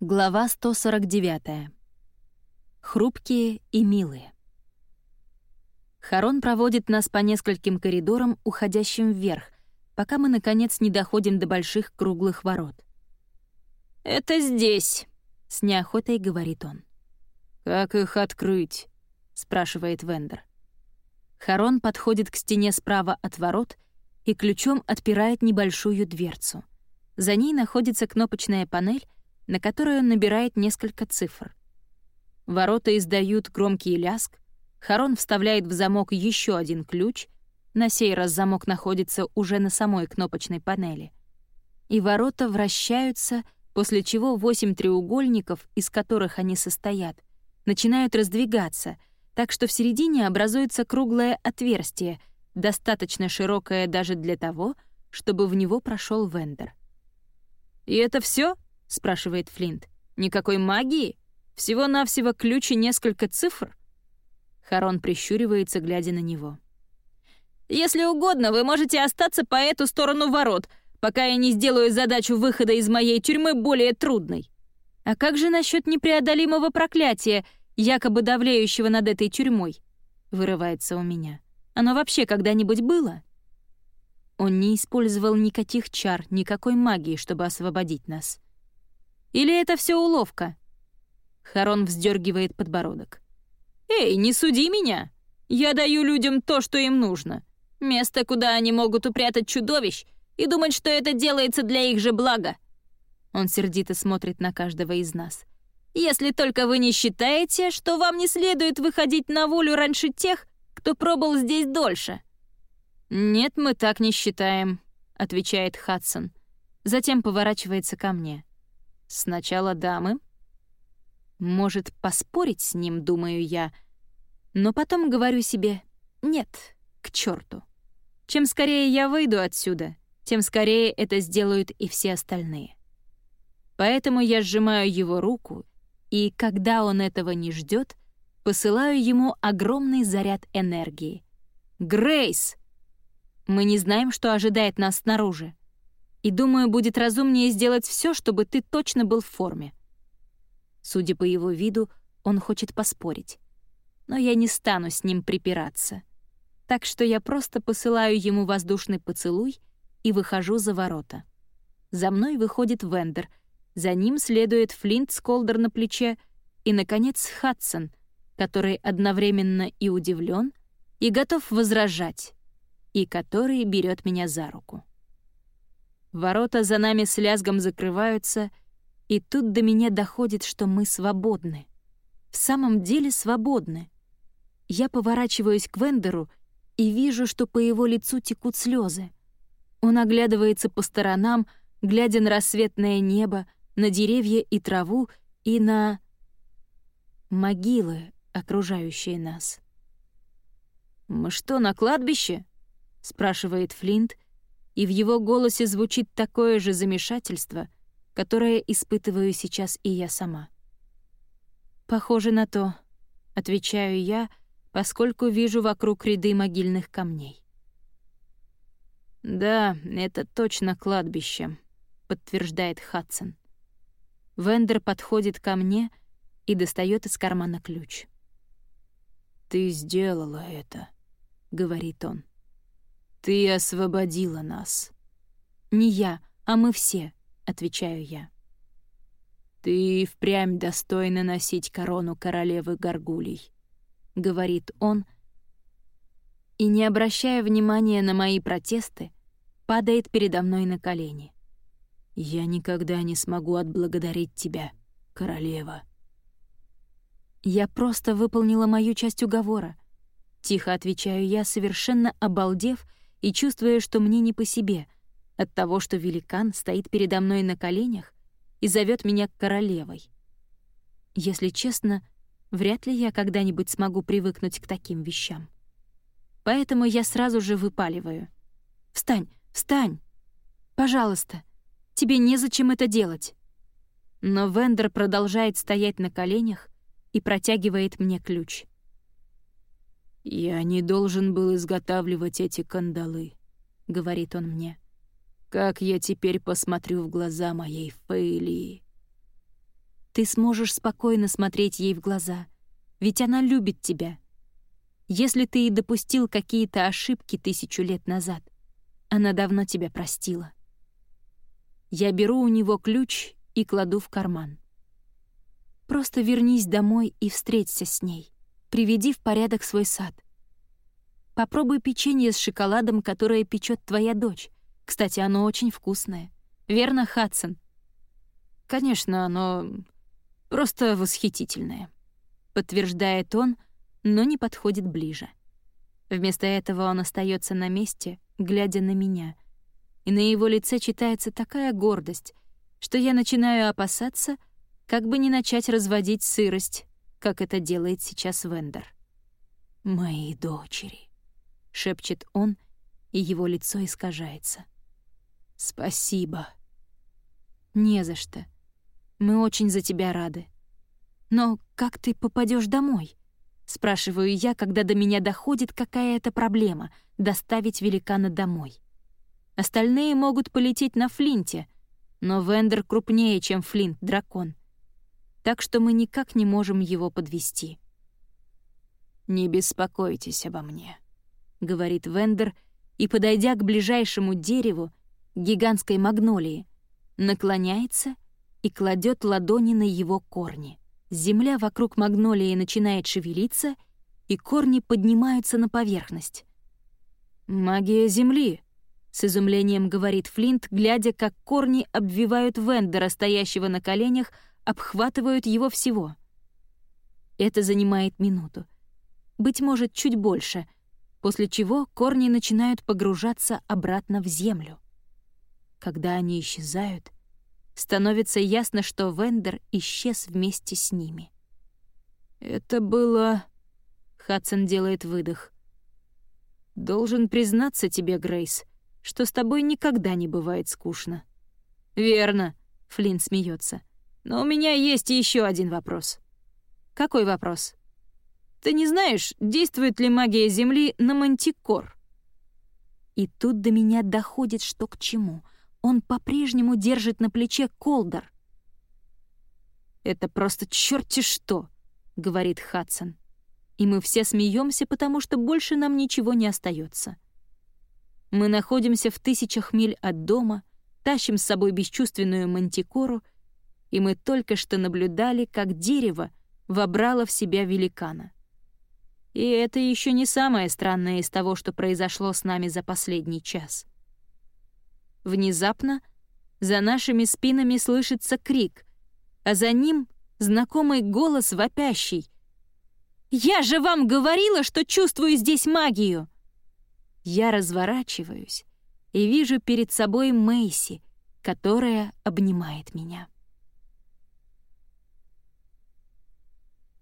Глава 149. Хрупкие и милые. Харон проводит нас по нескольким коридорам, уходящим вверх, пока мы, наконец, не доходим до больших круглых ворот. «Это здесь», — с неохотой говорит он. «Как их открыть?» — спрашивает Вендер. Харон подходит к стене справа от ворот и ключом отпирает небольшую дверцу. За ней находится кнопочная панель, на которой он набирает несколько цифр. Ворота издают громкий ляск, Харон вставляет в замок еще один ключ, на сей раз замок находится уже на самой кнопочной панели. И ворота вращаются, после чего восемь треугольников, из которых они состоят, начинают раздвигаться, так что в середине образуется круглое отверстие, достаточно широкое даже для того, чтобы в него прошел Вендер. «И это все? Спрашивает Флинт. «Никакой магии?» Всего-навсего ключ и несколько цифр?» Харон прищуривается, глядя на него. «Если угодно, вы можете остаться по эту сторону ворот, пока я не сделаю задачу выхода из моей тюрьмы более трудной. А как же насчет непреодолимого проклятия, якобы давлеющего над этой тюрьмой?» Вырывается у меня. «Оно вообще когда-нибудь было?» Он не использовал никаких чар, никакой магии, чтобы освободить нас. Или это все уловка? Харон вздергивает подбородок. «Эй, не суди меня! Я даю людям то, что им нужно. Место, куда они могут упрятать чудовищ и думать, что это делается для их же блага». Он сердито смотрит на каждого из нас. «Если только вы не считаете, что вам не следует выходить на волю раньше тех, кто пробыл здесь дольше». «Нет, мы так не считаем», — отвечает Хадсон. Затем поворачивается ко мне. «Сначала дамы, может, поспорить с ним, думаю я. Но потом говорю себе «нет, к черту. Чем скорее я выйду отсюда, тем скорее это сделают и все остальные. Поэтому я сжимаю его руку, и, когда он этого не ждет, посылаю ему огромный заряд энергии. «Грейс!» Мы не знаем, что ожидает нас снаружи. И думаю, будет разумнее сделать все, чтобы ты точно был в форме. Судя по его виду, он хочет поспорить. Но я не стану с ним припираться. Так что я просто посылаю ему воздушный поцелуй и выхожу за ворота. За мной выходит Вендер, за ним следует Флинт с Колдер на плече и, наконец, Хадсон, который одновременно и удивлен, и готов возражать, и который берет меня за руку. Ворота за нами с лязгом закрываются — и тут до меня доходит, что мы свободны. В самом деле свободны. Я поворачиваюсь к Вендеру и вижу, что по его лицу текут слезы. Он оглядывается по сторонам, глядя на рассветное небо, на деревья и траву и на... могилы, окружающие нас. «Мы что, на кладбище?» — спрашивает Флинт, и в его голосе звучит такое же замешательство — которое испытываю сейчас и я сама. «Похоже на то», — отвечаю я, поскольку вижу вокруг ряды могильных камней. «Да, это точно кладбище», — подтверждает Хадсон. Вендер подходит ко мне и достает из кармана ключ. «Ты сделала это», — говорит он. «Ты освободила нас». «Не я, а мы все», отвечаю я. «Ты впрямь достойна носить корону королевы Гаргулей», — говорит он, и, не обращая внимания на мои протесты, падает передо мной на колени. «Я никогда не смогу отблагодарить тебя, королева». «Я просто выполнила мою часть уговора», — тихо отвечаю я, совершенно обалдев и чувствуя, что мне не по себе — от того, что великан стоит передо мной на коленях и зовет меня королевой. Если честно, вряд ли я когда-нибудь смогу привыкнуть к таким вещам. Поэтому я сразу же выпаливаю. «Встань, встань! Пожалуйста, тебе незачем это делать!» Но Вендер продолжает стоять на коленях и протягивает мне ключ. «Я не должен был изготавливать эти кандалы», — говорит он мне. Как я теперь посмотрю в глаза моей Фейли? Ты сможешь спокойно смотреть ей в глаза, ведь она любит тебя. Если ты и допустил какие-то ошибки тысячу лет назад, она давно тебя простила. Я беру у него ключ и кладу в карман. Просто вернись домой и встреться с ней. Приведи в порядок свой сад. Попробуй печенье с шоколадом, которое печет твоя дочь. Кстати, оно очень вкусное. Верно, Хадсон? Конечно, оно просто восхитительное. Подтверждает он, но не подходит ближе. Вместо этого он остается на месте, глядя на меня. И на его лице читается такая гордость, что я начинаю опасаться, как бы не начать разводить сырость, как это делает сейчас Вендер. «Мои дочери», — шепчет он, и его лицо искажается. «Спасибо». «Не за что. Мы очень за тебя рады. Но как ты попадешь домой?» Спрашиваю я, когда до меня доходит какая-то проблема — доставить великана домой. Остальные могут полететь на Флинте, но Вендер крупнее, чем Флинт-дракон. Так что мы никак не можем его подвести. «Не беспокойтесь обо мне», — говорит Вендер, и, подойдя к ближайшему дереву, гигантской магнолии, наклоняется и кладет ладони на его корни. Земля вокруг магнолии начинает шевелиться, и корни поднимаются на поверхность. «Магия Земли», — с изумлением говорит Флинт, глядя, как корни обвивают Вендера, стоящего на коленях, обхватывают его всего. Это занимает минуту. Быть может, чуть больше, после чего корни начинают погружаться обратно в землю. Когда они исчезают — становится ясно, что Вендер исчез вместе с ними. «Это было...» — Хадсон делает выдох. «Должен признаться тебе, Грейс, что с тобой никогда не бывает скучно». «Верно», — Флинн смеется. «Но у меня есть еще один вопрос». «Какой вопрос?» «Ты не знаешь, действует ли магия Земли на мантикор?» И тут до меня доходит, что к чему — он по-прежнему держит на плече колдер. «Это просто черти что!» — говорит Хадсон. И мы все смеемся, потому что больше нам ничего не остается. Мы находимся в тысячах миль от дома, тащим с собой бесчувственную мантикору, и мы только что наблюдали, как дерево вобрало в себя великана. И это еще не самое странное из того, что произошло с нами за последний час. Внезапно за нашими спинами слышится крик, а за ним знакомый голос вопящий. «Я же вам говорила, что чувствую здесь магию!» Я разворачиваюсь и вижу перед собой Мэйси, которая обнимает меня.